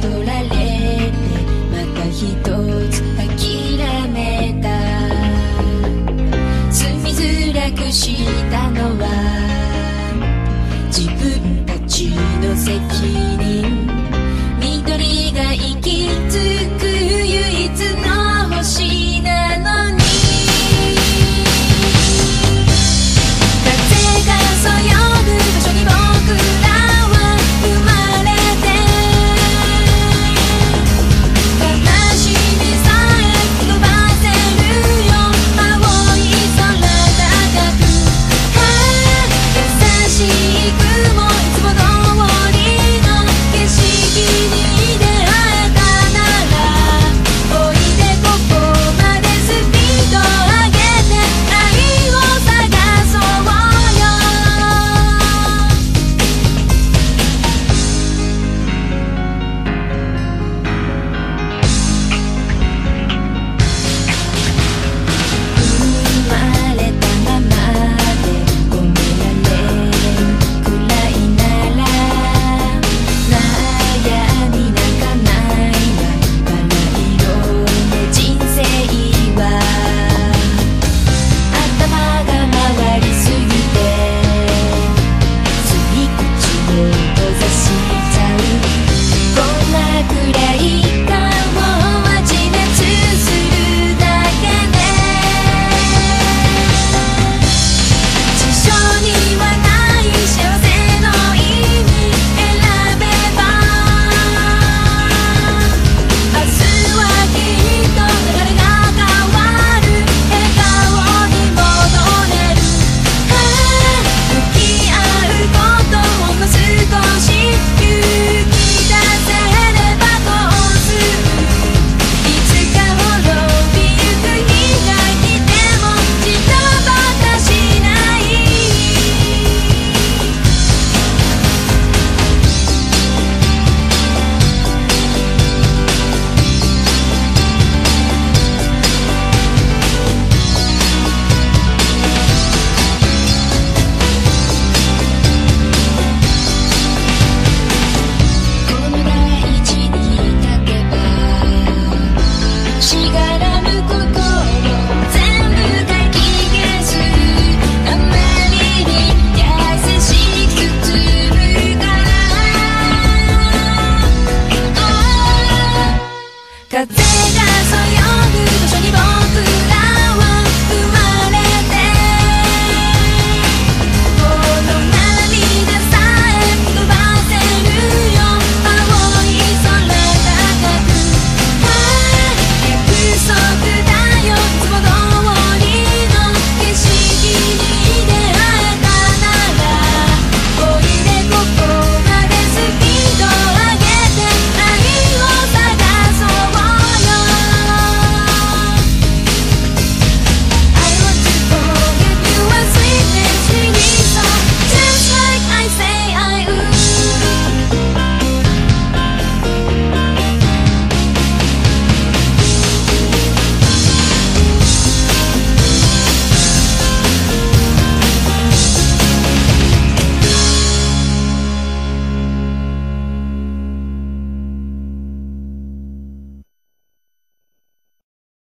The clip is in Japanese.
取られてまた一つ諦めた。住みづらくしたのは自分たちの責任。風が